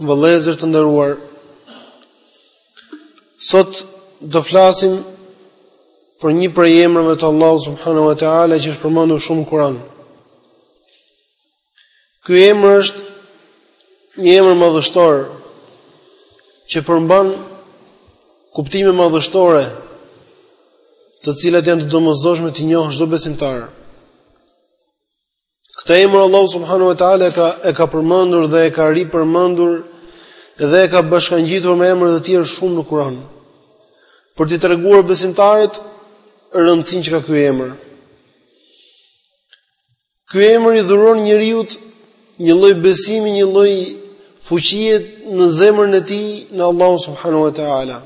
vëllezër të nderuar, sot do të flasim për një prej emrave të Allahut subhanahu wa taala që është përmendur shumë Kur'an. Ky emër është një emër madhështor që përmban kuptime madhështore, të cilat janë të domosdoshme t'i njohë çdo besimtar. Këtë emër Allahu subhanahu wa taala e ka, e ka përmendur dhe e ka ripërmendur dhe e ka bashkangjitur me emra të tjerë shumë në Kur'an. Për t'i treguar besimtarit, rëndësinë që ka ky emër. Ky emër i dhuron njeriut një lloj besimi, një lloj fuqie në zemrën e tij në Allahun subhanahu wa taala.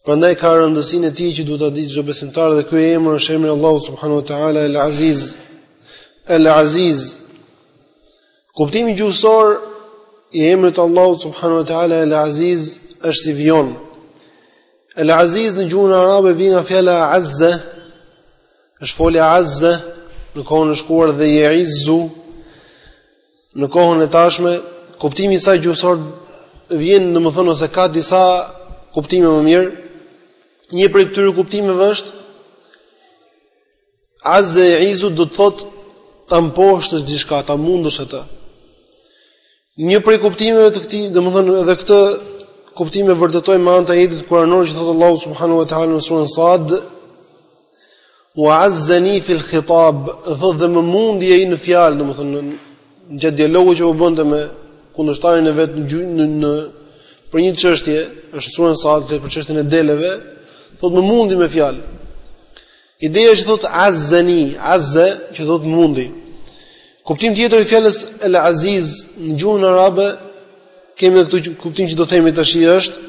Prandaj ka rëndësinë e tij që duhet ta dijë çdo besimtar dhe ky emër është emri i Allahut subhanahu wa taala El Aziz. El Aziz. Kuptimi gjuhësor i emrit të Allahut subhanahu wa taala El Aziz është si vijon. El Aziz në gjuhën arabe vjen nga fjala Azza. Është folja Azza në kohën e shkuar dhe Jeizzu Në kohën e tashme, kuptimi i saj gjuhësor vjen domethënë ose ka disa kuptime më mirë. Një prej këtyre kuptimeve është Azze Jeizzu do të thotë ta mposhtësh diçka, ta mundësh atë. Një prej kuptimeve të këtij, domethënë edhe këtë kuptim e vërtetoj me anë të ajetit kuranor që thotë Allahu subhanahu wa taala në surën Sad, Wa azzani fi al-khitab, thotë dhe më mundi ai në fjalë, domethënë gjatë dialogut që po bënte me kundërshtarin e vet në në për një çështje, është në suren Sad për çështjen e deleve, thotë më mundi me fjalë. Ideja që thotë azzani, azza do të thotë mundi. Kuptim tjetër i fjalës el aziz në gjuhën arabe kemi edhe këtë kuptim që do themi tashi është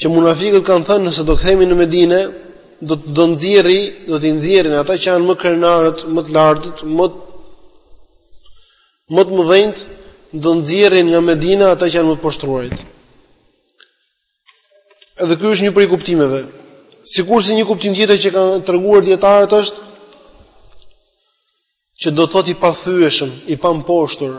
që munafiqët kanë thënë nëse do kthehemi në Medinë, do të do nxjerri, do të nxjerrin ata që janë më krenarët, më të lartët, më më të mëdhenjt, do nxjerrin nga Medina ata që janë më të poshtruarit. Edhe ky është një prej kuptimeve. Sikurse një kuptim tjetër që kanë treguar dijetarët është që do të thotë i pathyeshëm, i pamposhtur.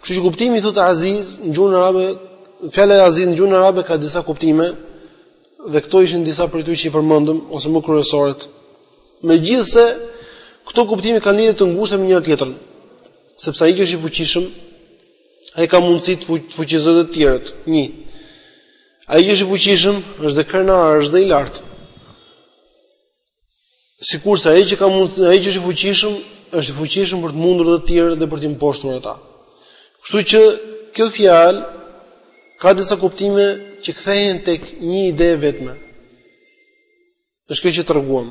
Kështu që kuptimi thotë Aziz në gjuhën arabe, fjala El Aziz në gjuhën arabe ka disa kuptime dhe këto ishin disa prej tyre që i përmendëm ose më kryesoret. Megjithëse këto kuptime kanë lidhje të ngushtë me njëra tjetrën, sepse ai që është i fuqishëm ai ka mundësi të fuqizojë të tjerët. 1. Ai që është i fuqishëm është dhe krenar, është dhe i lartë. Sikurse ai që ka, ai që është i fuqishëm, është i fuqishëm për të mundur të tjerët dhe për t'i mposhtur ata. Kështu që kjo fjalë ka disa kuptime që kthehen tek një ide e vetme. Është kjo që treguam.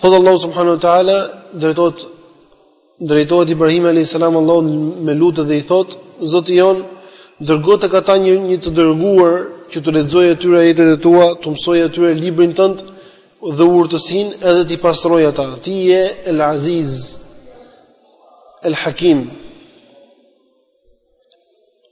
Thotë Allahu subhanahu wa taala drejtohet drejtohet Ibrahimi alayhis salam Allahut me lutje dhe i thotë Zoti jonë dërgo tek ata një një të dërguar që t'u lexojë atyre ajetet e tua, t'u mësojë atyre librin tënd dhe urtësinë edhe t'i pastrojë ata. Ti je El Aziz El Hakim.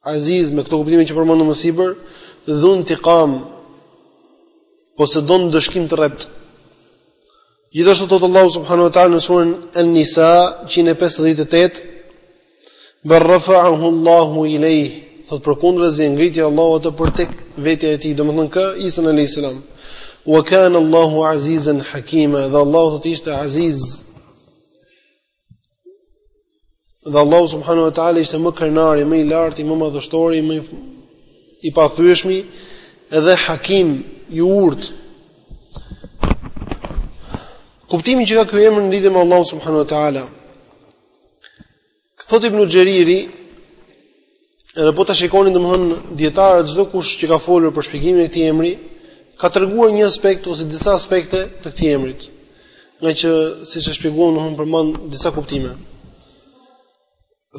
Aziz me këto kuptime që përmendëm më sipër, dhun tiqam ose do ndëshkim të rreptë. Gjithashtu thotë Allahu subhanahu wa taala në surën An-Nisa 158 Bal rafa'ahu Allahu ilayh. Thotë përkundrazi ngriti Allahu atë për tek vetja e tij, domethënë kë Isan alayhis salam. Wa kana Allahu azizan hakima, dhe Allahu thotë ishte aziz Dhe Allahu subhanahu wa taala ishte më krenari, më i larti, më madhështori, më i pathyeshmi dhe Hakim i urtë. Kuptimi që ka ky emër në lidhje me Allahun subhanahu wa taala. Thotë Ibn Xheriri Edhe po ta shikoni domthon dijetarët çdo kush që ka folur për shpjegimin e këtij emri ka treguar një aspekt ose disa aspekte të këtij emrit. Ngaqë siç e shpjeguam domthon përmban disa kuptime.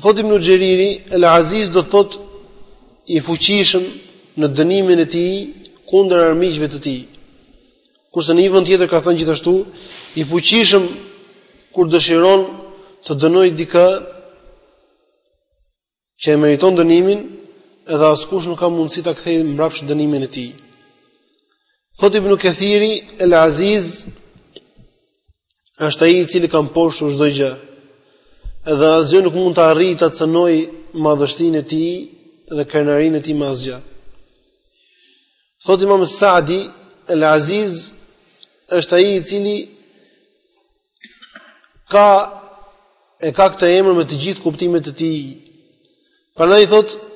Thotë Ibn Xheriri, El Aziz do thotë i fuqishëm në dënimin e tij kundër armiqve të tij. Kurse në një vend tjetër ka thënë gjithashtu i fuqishëm kur dëshiron të dënojë dikë që e meriton dënimin dhe askush nuk ka mundësi ta kthejë mbrapsht dënimin e tij. Thotë Ibn Kathiri, El Aziz është ai i cili ka mposhtur çdo gjë. Edhe asgjë nuk mund të arrijë ta cënojë madhështinë e tij dhe krenarinë e tij me asgjë. Thotë Imam Sa'di, El Aziz është ai i cili ka e ka këtë emër me të gjithë kuptimet e tij. Prandaj thotë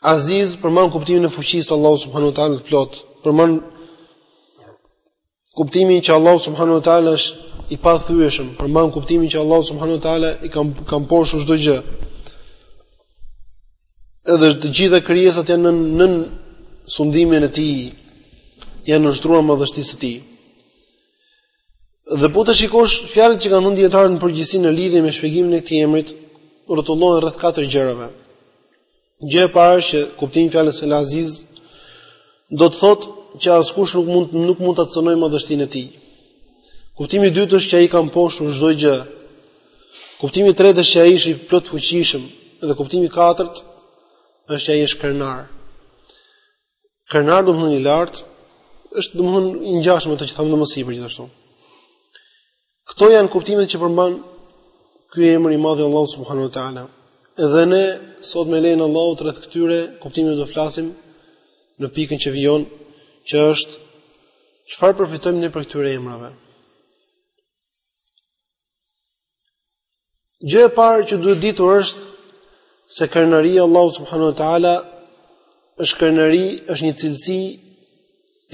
Aziz përmban kuptimin e fuqisë së Allahut subhanuhu te ala të plotë. Përmban kuptimin që Allahu subhanuhu te ala është i pathyeshëm, përmban kuptimin që Allahu subhanuhu te ala i ka ka mposhtur çdo gjë. Edhe të gjitha krijesat janë nën nën sundimin e tij, janë nënshtruar madhështisë së tij. Dhe po të shikosh fjalët që kanë thënë dijetarët në përgjithësi në lidhje me shpjegimin e këtij emrit, rrotullohen rreth katër gjërave. Gjëja e parë është që kuptimi i fjalës El Aziz do të thotë që askush nuk mund nuk mund ta cënojë madhështinë e tij. Kuptimi i dytë është që ai ka mposhtur çdo gjë. Kuptimi i tretë është që ai është i plotfuqishëm dhe kuptimi i katërt është që ai është krenar. Krenar domethënë i lartë, është domethënë i ngjashëm me ato që thamë më sipër gjithashtu. Këto janë kuptimet që përmban ky emër i madh i Allahut subhanuhu teala. Edhe ne sot me lejen e Allahut rreth këtyre kuptimeve do flasim në pikën që vijon, që është çfarë përfitojmë ne prej këtyre emrave. Gjëja e parë që duhet ditur është se krenaria e Allahut subhanahu wa taala është krenari, është një cilësi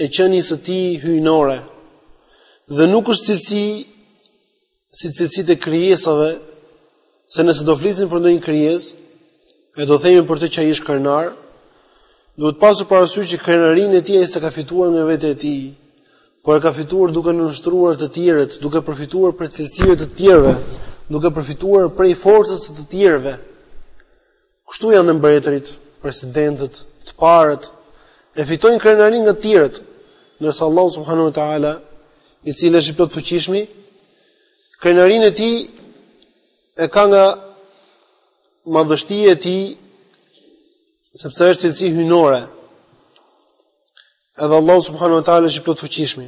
e qenies së tij hyjnore. Dhe nuk është cilësi si cilësitë e krijesave Se nëse do flisim për ndonjë krijesë, e do themi për të që ai është krenar, duhet pasur parasysh që krenarinë e tij ai s'e ka fituar nga vetja e tij, por e ka fituar duke nënshtruar të tjerët, duke përfituar prej cilësive të të tjerëve, duke përfituar prej forcës së të tjerëve. Kështu janë dhe mbretërit, presidentët, të parët, e fitojnë krenarinë nga të tjerët, ndërsa Allahu subhanahu wa ta'ala, i cili është i plotfuqishmi, krenarinë e tij e ka nga madhështia e tij, sepse është cilësi hyjnore, edhe Allahu subhanahu wa ta'ala është i plotfuqishmi.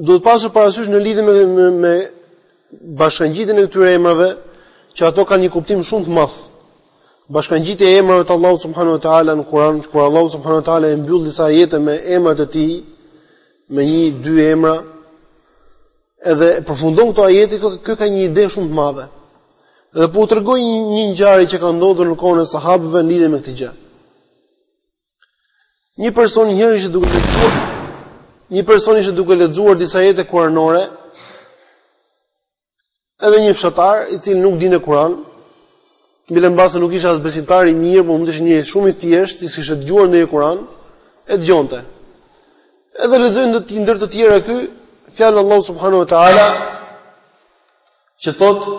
duhet pasur parasysh në lidhje me me, me bashkangjitjen e këtyre emrave që ato kanë një kuptim shumë të madh. Bashkangjitja e emrave të Allahut subhanahu wa taala në Kur'an, kur Allahu subhanahu wa taala e mbyll disa ajete me emrat e tij, me një dy emra, edhe përfundon këto ajete, kjo ka një ide shumë të madhe. Dhe po u tregoj një, një ngjarje që ka ndodhur në kohën e sahabëve në lidhje me këtë gjë. Një person një herë ishte duke lexuar një person ishte duke lexuar disa ajete kuranore. Edhe një fshatar i cili nuk dinte Kur'an, bile mbase nuk ishte as besimtar i mirë, por mund të ishte njeri shumë i thjeshtë, s'kishte dëgjuar ndonjëherë Kur'an, e dëgjonte. Edhe lexoi ndër të ndër të tjera ky fjalën e Allahut subhanahu wa taala që thotë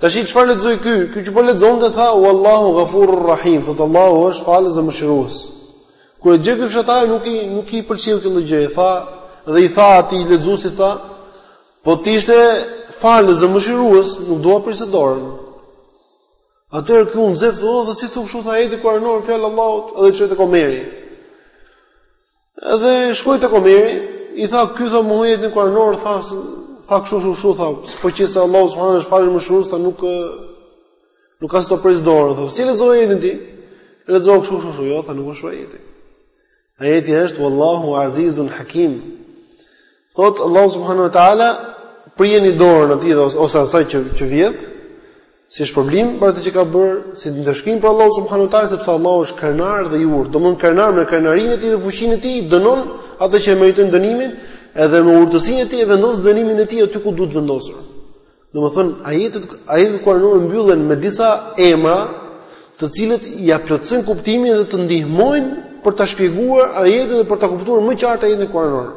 Tashi çfarë lexoi ky? Ky që po lexonte tha wallahu ghafurur rahim, thotë Allahu është falës dhe mëshirues. Kur e dëgjoi ky fshatari nuk i nuk i pëlqeu kjo gjë, i tha dhe i tha atij lexuesit tha, po të ishte falës dhe mëshirues, nuk do ia priste dorën. Atëherë ky u nxeh, thotë, dhe si thua kështu tha ajeti kuranor fjala e Allahut, edhe e çoi tek Omeri. Edhe shkoi tek Omeri, i tha ky tha mu ajetin kuranor tha tha kshu kshu kshu tha po qe se Allahu subhanahu është falës mëshirues tha nuk nuk ka si të pres dorën tha si lexo ajetin ti lexo kshu kshu kshu jo tha nuk është ajeti ajeti është wallahu azizun hakim thot Allahu subhanahu wa taala prijeni dorën atij ose asaj që që vjedh Si shpërblim për atë që ka bërë, si ndëshkim prej Allahut subhanahu wa taala sepse Allahu është krenar dhe i urtë. Domthon krenar me krenarinë e tij dhe fuqinë e tij dënon atë që e meriton dënimin, edhe me urtësinë e tij e vendos dënimin e tij aty ku duhet vendosur. Domthon ajetet ajetet kuranore mbyllen me disa emra, të cilët ia plotësojnë kuptimin dhe të ndihmojnë për ta shpjeguar ajetin dhe për ta kuptuar më qartë ajetin kuranor.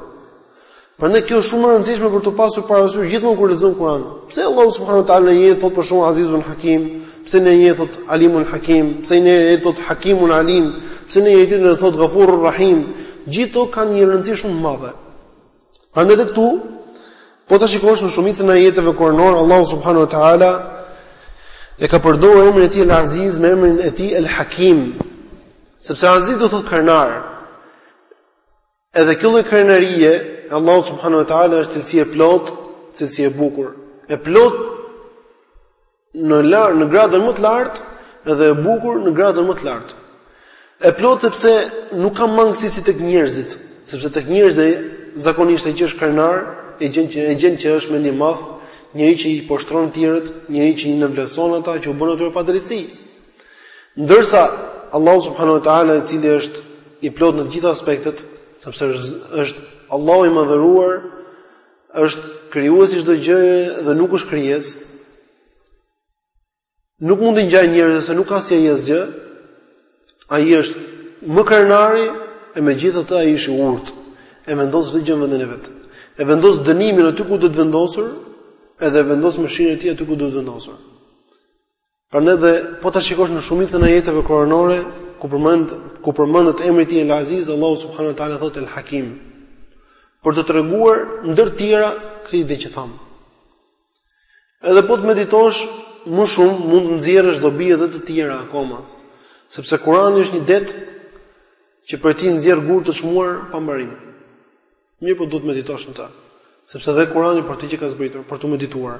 Prandaj kjo është shumë e rëndësishme për t'u pasur parasysh gjithmonë kur lexon Kur'an. Pse Allahu subhanahu wa taala në një ajet thot për shembull Azizun Hakim, pse në një ajet thot Alimun Hakim, pse në një ajet thot Hakimun Alim, pse në një ajet tjetër thot Ghafurur Rahim, gjith kto kanë një rëndësi shumë të madhe. Prandaj edhe këtu po ta shikosh në shumicën e ajeteve kuranore Allahu subhanahu wa taala e ka përdorur emrin e tij El Aziz me emrin e tij El Hakim, sepse Aziz do thot krenar, Edhe kjo lloj krenarie e Allahut subhanahu wa taala është cilësi e plot, cilësi e bukur, e plot në lar, në gradën më të lartë dhe e bukur në gradën më të lartë. E plot sepse nuk ka mangësi si tek njerëzit, sepse tek njerëzit zakonisht ai që është krenar, e gjen që e gjen që është mendjemadh, njeri që i poshtron të tjerët, njeri që i nënvlerëson ata që u bën atyre padrejtësi. Ndërsa Allahu subhanahu wa taala i cili është i plot në të gjitha aspektet, sepse është Allahu i madhëruar, është krijuesi i çdo gjëje dhe nuk është krijes. Nuk mund t'i ngjaj njerëzve se nuk ka si ai asgjë. Ai është më krenari e megjithatë ai është i urtë e vendos çdo gjë në vendin e vet. E vendos dënimin aty ku duhet vendosur, edhe e vendos mëshirën e tij aty ku duhet vendosur. Prandaj dhe po ta shikosh në shumicën e ajeteve kuranore ku përmend ku përmendet emri i tij El Aziz, Allahu subhanahu wa taala thot El Hakim. Për të treguar ndër të tjera këtë ide që tham. Edhe po të meditosh më shumë mund të nxjerrësh dobi edhe të tjera akoma, sepse Kurani është një det që për ti nxjerr gurë të çmuar pa mbarim. Mirëpo duhet të meditosh në ta, sepse dhe Kurani për këtë gjë ka zbritur, për t'u medituar.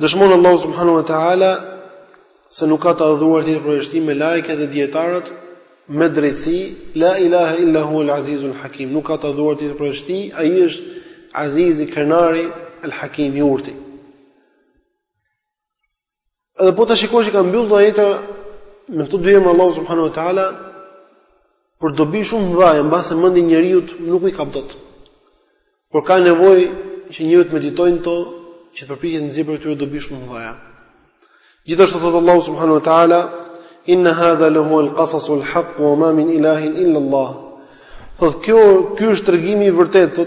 Dëshmon Allahu subhanahu wa taala se nuk ka të adhuruar tjetër përveç tij melaiket dhe dietarët me drejtësi la ilaha illa hu al azizul hakim nuk ka të adhuruar tjetër përveç tij ai është azizi krenari al hakim i urti Edhe po ta shikosh që ka mbyllë këto ajete me këto dy emra Allahu subhanahu wa taala për dobi shumë të mëdha, mbase mendja e njeriut nuk i kap dot. Por ka nevojë që njeriu të meditojë në to, që të përpiqet të nxjerrë këto dobi shumë të mëdha. Gjithashtu thot Allahu subhanahu wa taala inna hadha lahuwa al-qasasu al-haq wa ma min ilahin illa Allah. Thot kjo ky është tregimi i vërtetë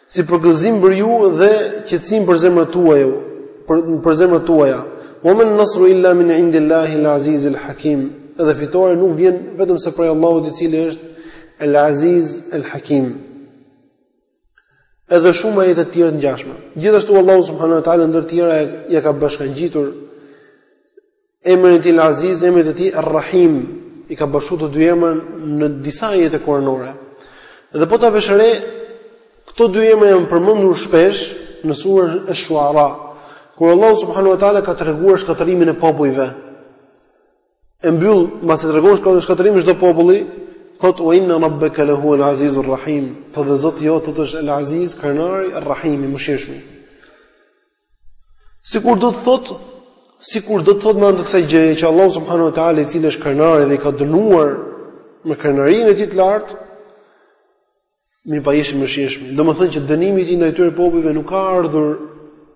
Si përgëzim për ju dhe qetësim për zemrat tuaja, për, për zemrat tuaja. Wa ma an-nasru illa min indillahi al-aziz al-hakim. Edhe fitorja nuk vjen vetëm se prej Allahut i cili është al-aziz al-hakim. Edhe shumë ajete të tjera të ngjashme. Gjithashtu Allahu subhanahu wa taala ndër të tjera ia ka bashkangjitur Emrin e tij Al-Aziz, emrit të tij Ar-Rahim, i ka bashkuar të dy emra në disa ajete kuranore. Dhe po ta vesh re, këto dy emra janë përmendur shpesh në surën Ash-Shu'ara, kur Allahu subhanahu wa taala ka treguar shkatërrimin e popujve. E mbyll, mbasi tregon shkatërrimin e çdo populli, thot wa inna rabbaka lahuwa al-aziz ar-rahim, po dhe Zoti jot është al-aziz, krenari, ar-rahim, i mëshirshmi. Sikur do të thotë, sikur do të thotë me anë të kësaj gjëje që Allahu subhanahu wa taala i cili është krenari dhe i ka dënuar me krenarinë e tij të lartë, mirëpo ai është i mëshirshmi. Domethënë që dënimi i tij ndaj atyre popujve nuk ka ardhur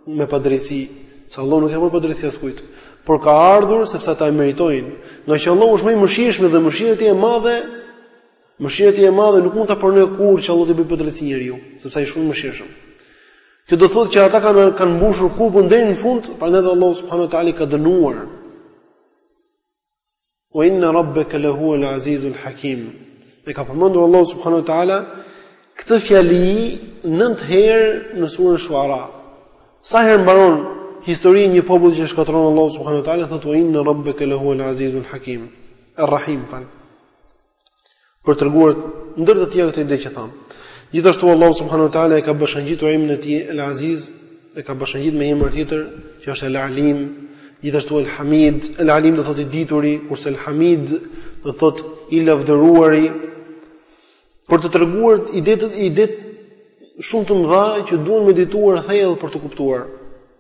me padrejtësi, se Allah nuk i bën padrejtësi askujt, por ka ardhur sepse ata e meritojnë, ngaqë Allahu është më i mëshirshmi dhe mëshira e tij e madhe, Mëshira e tij e madhe nuk mund ta pranojë kurrë që Allahu t'i bëjë padrejtësi njeriu, sepse ai është shumë i mëshirshëm. Kjo do thotë që ata kanë kanë mbushur kupën deri në fund, prandaj dhe Allahu subhanahu wa taala i ka dënuar. Wa inna rabbaka lahuwa al-azizul hakim. E ka përmendur Allahu subhanahu wa taala këtë fjali 9 herë në surën Shuara. Sa herë mbaron historia e një populli që shkatërron Allahu subhanahu wa taala, thotë wa inna rabbaka lahuwa al-azizul hakim. Ar-Rahim më fal. për të treguar ndër të tjera këtë ide që thamë. Gjithashtu Allahu subhanahu wa taala e ka bashkangjitur emrin e tij El Aziz, e ka bashkangjitur me një emër tjetër që është El Alim, gjithashtu El Hamid, El Alim do thotë i dituri, kurse El Hamid do thotë i lavdëruari për të treguar ide të, ide të shumë të mëdha që duhen medituar thellë për t'u kuptuar.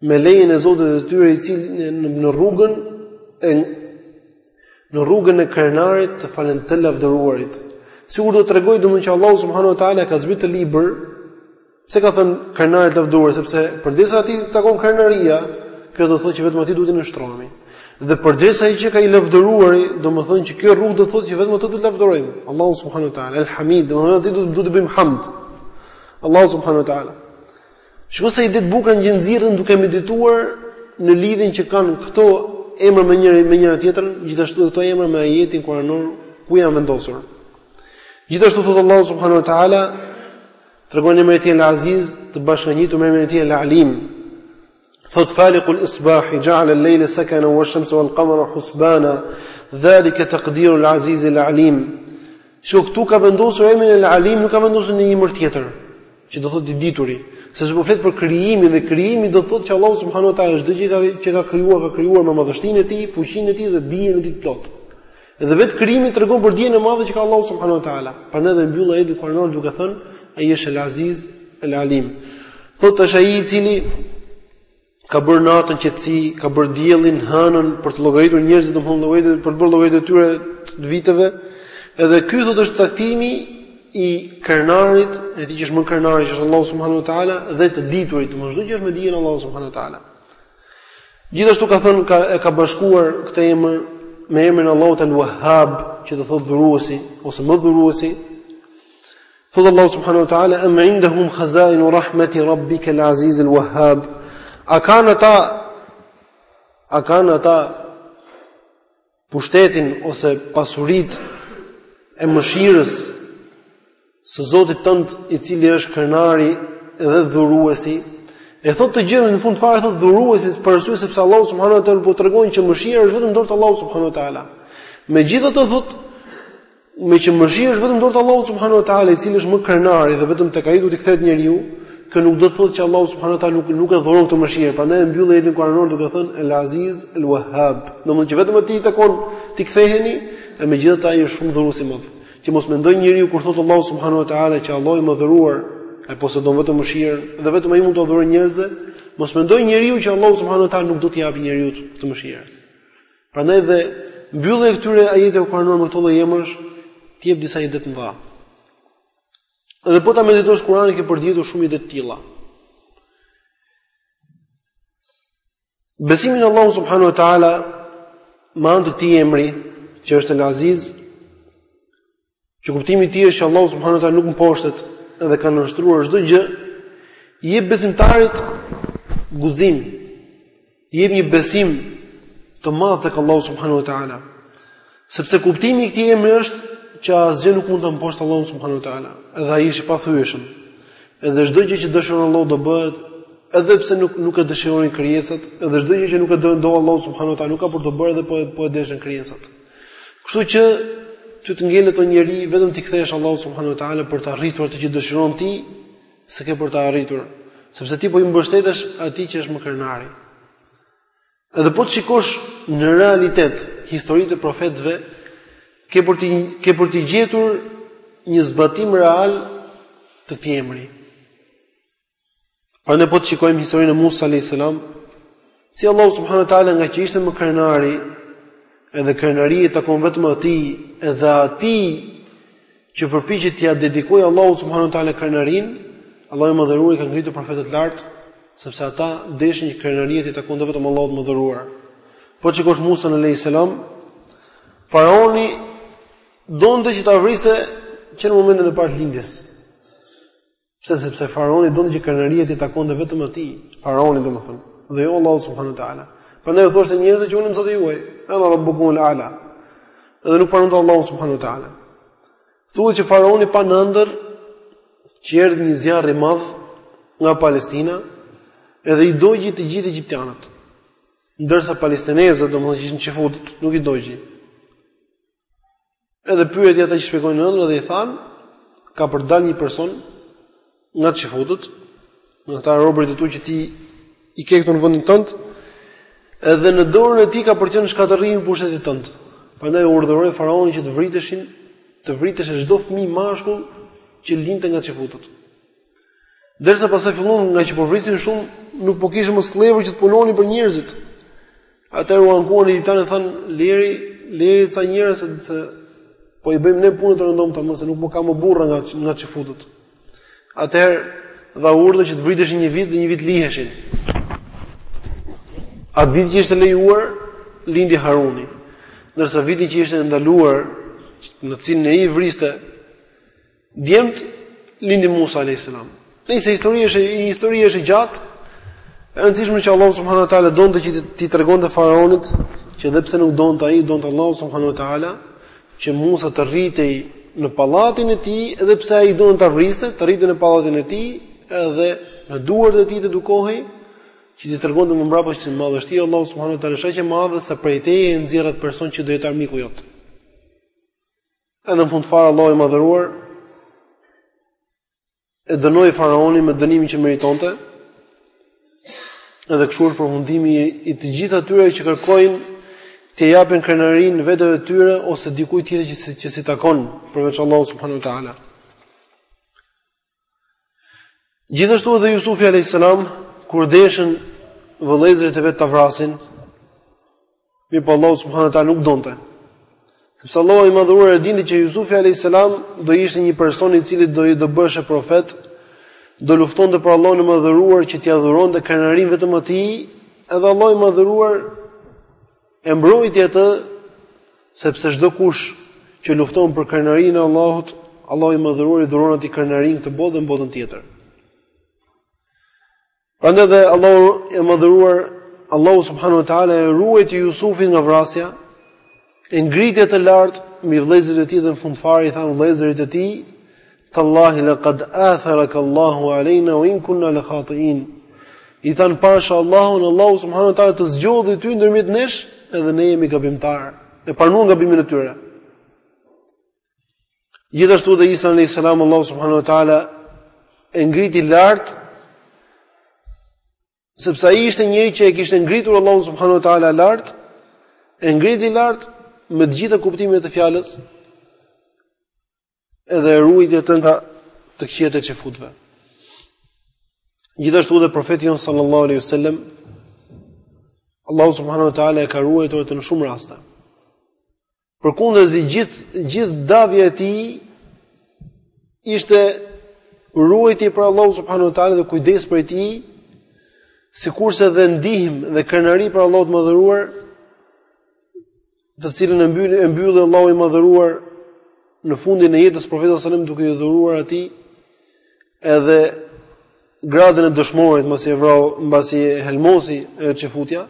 me lejen e Zotit të tyre i cili në rrugën e në rrugën e krenarit të falen të lavdëruarit. Sikur do të tregojë domethënë që Allahu subhanahu wa taala ka zbritur këtë libër pse ka thënë krenarit lavdëruar sepse përderisa atij i takon krenaria, kjo do të thotë që vetëm atij duhet t'i nënshtrohemi. Dhe përderisa ai qenka i lavdëruari, domethënë që kjo rrugë do të thotë që vetëm atë duhet të lavdërojmë. Allahu subhanahu wa taala, elhamid, domethënë atij duhet t'i bëjmë hamd. Allahu subhanahu wa taala. Shiko sa ide të bukura që nxirren duke medituar në lidhjen që kanë këto emra me njëri me njëra tjetrën, gjithashtu këto emra me ajetin kuranor ku janë vendosur. Gjithashtu thot Allahu subhanahu wa taala tregon emrin e tij Al-Aziz të bashkangjitur me emrin e tij Al-Alim. Thot Faliqul Isbah ja'ala al-layla sakana wa ash-shamsa wal qamara husbana dhalika taqdiru al-Aziz al-Alim. Shiko këtu ka vendosur emrin Al-Alim, nuk ka vendosur ndonjë emër tjetër. që do thotë i dituri, sepse po flet për krijimin dhe krijimi do të thotë që Allahu subhanahu wa taala çdo gjë ka që ka krijuar ka krijuar me madhështinë e tij, fuqinë e tij dhe dijen e tij të plotë. Dhe vetë krijimi tregon për dijen e madhe që ka Allahu subhanahu wa taala. Prandaj dhe mbyll ajetin Kur'anor duke thënë ai është el Aziz el Alim. Thotë është ai i cili Ka bërë natën qetësi, ka bërë diellin hënën për të llogaritur njerëzit, domthonë llogaritur për të bërë llogaritë e tyre të viteve. Edhe ky thotë është caktimi i krenarit, e atij që është më krenari që është Allahu subhanahu wa taala dhe të diturit, domthonë çdo gjë është me dijen e Allahu subhanahu wa taala. Gjithashtu ka thënë ka e ka bashkuar këtë emër me emrin e Allahut el Wahhab, që do thotë dhuruesi ose më dhuruesi. Thotë Allahu subhanahu wa taala am indahum khazainu rahmati rabbika al-aziz al-wahhab. A kanë ata a kanë ata pushtetin ose pasuritë e mëshirës së Zotit tënd i cili është krenari dhe dhuruesi e thotë të gjithë në fund fare thotë dhuruesi për arsye sepse Allahu subhanahu wa taala po tregon që mëshira është vetëm dorë të Allahu subhanahu wa taala megjithatë thotë Meqë mëshira është vetëm dorë të Allahut subhanahu wa taala, i cili është më krenari dhe vetëm tek ai duhet të kthehet njeriu, kjo nuk do të thotë që Allahu subhanahu wa taala nuk nuk e dhuron këtë mëshirë. Prandaj e mbyll ajetin kuranor duke thënë El Aziz El Wahhab. Domthonë që vetëm atij i takon t'i ktheheni, e megjithatë ai është shumë dhurues i madh. Që mos mendojë njeriu kur thotë Allahu subhanahu wa taala që Allahu i madhëruar e posedon vetëm mëshirën dhe vetëm ai mund t'u dhurojë njerëzve, mos mendojë njeriu që Allahu subhanahu wa taala nuk do t'i japë njeriut këtë mëshirë. Prandaj dhe mbyllja e këtyre ajeteve kuranore me këto lloj emrash ti jep disa ide të mëdha. Dhe po ta meditosh Kur'anin ke për të ditur shumë ide të tilla. Besimi në Allahu subhanahu wa taala me anë të këtij emri që është El Aziz Që kuptimi i tij është që Allahu subhanahu wa taala nuk mposhtet dhe ka nënshtruar çdo gjë, i jep besimtarit guxim, i jep një besim të madh tek Allahu subhanahu wa taala. Sepse kuptimi i këtij emri është që asgjë nuk mund ta mposhtë Allahu subhanahu wa taala, edhe ai është i pathyeshëm. Edhe çdo gjë që dëshiron Allahu do bëhet, edhe pse nuk nuk e dëshirojnë krijesat, edhe çdo gjë që nuk e do Allahu subhanahu wa taala nuk ka për t'u bërë edhe po po e deshën krijesat. Kështu që ty të ngelet o njeri vetëm t'i kthehesh Allahut subhanahu wa taala për ta arritur atë që dëshiron ti, se ke për ta arritur, sepse ti po i mbështetesh atij që është më krenari. Edhe po të shikosh në realitet historitë e profetëve, ke për të ke për të gjetur një zbatim real të këtij emri. Pra ne po të shikojmë historinë e Musa alayhis salam, si Allahu subhanahu wa taala nga që ishte më krenari, edhe krenaria i takon vetëm atij, edhe atij që përpiqet t'ia dedikojë Allahut subhanahu wa taala krenarinë, Allahu i madhëruar i ka ngritur profetët lart, sepse ata deshin që krenaria t'i takonte vetëm Allahut të madhëruar. Po të shikosh Musa alayhis salam, faraoni donte që ta vriste që në momentin e parë të lindjes. Pse? Sepse faraoni donte që krenaria t'i takonte vetëm atij, faraonit domethënë, dhe jo Allahut subhanahu wa taala. Prandaj u thoshte njerëzve që unë jam Zoti juaj, ana rabbukum al-ala. Edhe nuk pranonte Allahun subhanahu wa taala. Thuhet që faraoni pa në ëndërr që erdhi një zjarr i madh nga Palestina, edhe i dogji të gjithë egjiptianët. Ndërsa palestinezët, domethënë që ishin çifutët, nuk i dogji. Edhe pyeti ata që shpjegojnë ëndrrat dhe i thanë, ka për dalë një person nga çifutët, nga ata robërit e tu që ti i ke këtu në vendin tënd, edhe në dorën e tij ka për të qenë shkatërrimi i pushtetit tënd. Prandaj urdhëroi faraoni që të vriteshin, të vriteshin çdo fëmijë mashkull që lindte nga çifutët. Derisa pastaj filluan nga që po vrisin shumë, nuk po kishin më skllevër që të punonin për njerëzit. Atëherë u ankuan egjiptianët thanë, "Leri, leri ca njerëz se po i bëjmë ne punët e rëndomta tamam se nuk po ka më burra nga nga çifutët." Atëherë dha urdhër që të vriteshin një vit dhe një vit të liheshin. Atë vit që ishte lejuar, lindi Haruni. Ndërsa vitin që ishte ndaluar, në të cilin ai i vriste, Djemtë lindi Musa alayhis salam. Nejse historia është një histori është e gjatë, e rëndësishme që Allahu subhanahu wa taala donte që t'i tregonte faraonit që edhe pse nuk donte ai, donte Allahu subhanahu wa taala që Musa të rritej në pallatin e tij, edhe pse ai donte ta vriste, të rritej në pallatin e tij, edhe me duart e tij të edukohej që t'i tregonte më mbrapa që madhështia e Allahut subhanahu wa taala është aq e madhe sa prej teje e nxjerr atë person që do jetë armiku jot E në fund fare Allahu i madhëruar e dënoi faraonin me dënimin që meritonte. Edhe kështu është përfundimi i të gjithë atyre që kërkojnë t'ia japin krenarinë veteve të tyre ose dikujt tjetër që s'i, që s'i takon përveç Allahut subhanahu wa taala. Gjithashtu edhe Jusufi alayhis salam kur deshën vëllezërit e vet ta vrasin, mirëpo Allahu subhanahu wa taala nuk donte. Sepse Allahu i madhëruar e dinte që Jusufi alayhis salam do ishte një person i cili do i do bëhesh profet, do luftonte për Allahun e madhëruar që t'i adhuronte krenarinë vetëm atij, edhe Allahu i madhëruar e mbrojti atë sepse çdokush që lufton për krenarinë e Allahut, Allahu i madhëruar i dhuron atij krenarinë në këtë botë dhe në botën tjetër. Prandaj dhe Allahu i madhëruar, Allahu subhanahu wa taala e ruajti Jusufin nga vrasja, e ngriti atë lart mbi vëllezërit e tij dhe në fund fare i thanë vëllezërit e tij, Tallahi laqad atharaka Allahu alejna wa in kunna la khatiin. I thanë pasha Allahun, Allahu subhanahu wa taala të zgjodhi ty ndërmjet nesh, edhe ne jemi gabimtarë. E pranuan gabimin e tyre. Gjithashtu dhe Isa alayhis salam Allahu subhanahu wa taala e ngriti lart sepse ai ishte njeri që e kishte ngritur Allahun subhanahu wa taala lart, e ngriti lart me të gjitha kuptimet e fjalës edhe ruajti atë nga të këqijat e çifutëve. Gjithashtu dhe profeti jonë sallallahu alaihi wasallam Allahu subhanahu wa taala e ka ruajtur atë në shumë raste. Përkundazi gjithë gjithë davja e tij ishte ruajtje prej Allahut subhanahu wa taala dhe kujdes prej tij, sikurse dhe ndihmë dhe krenari prej Allahut të madhëruar të cilën e mbylli e mbylli Allahu i madhëruar në fundin e jetës profetit sallallahu alajhi wasallam duke i dhuruar atij edhe gradën e dëshmorit mbasi e vrau mbasi e helmosi çifutja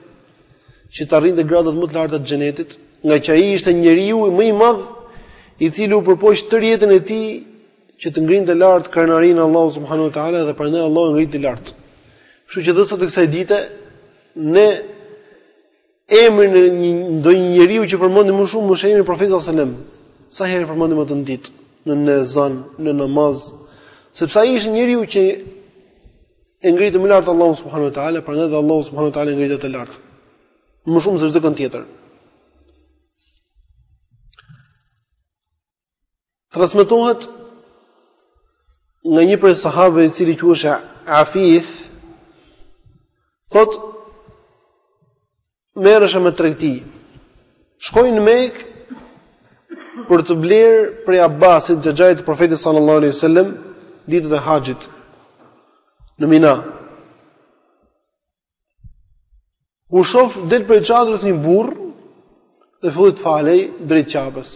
që të arrinte gradat më të larta të xhenetit nga që ai ishte njeriu më i madh i cili u përpoq tërë jetën e tij që të ngrinte lart krenarinë e Allahut subhanahu wa taala dhe prandaj Allahu ngriti lart kështu që dhe sot e kësaj dite ne Emri i ndonjë njeriu që përmendim më shumë është emri i profetit sallallahu alajhi wasallam. Sa herë e përmendim atë në ditë në ezan, në namaz, sepse ai ishte njeriu që e ngriti më lart Allahun subhanahu wa taala, prandaj dhe Allahu subhanahu wa taala e ngriti atë lart. Më shumë se çdokënd tjetër. Transmetohet nga një prej sahabëve i cili quhej Afif, thotë merresha me tregti. Shkoj në Mekë për të blerë prej Abbasit, xhaxhait të Profetit sallallahu alaihi wasallam, ditët e haxhit në Mina. Kur shof del prej çadrës një burrë dhe filloi të falej drejt Qabes.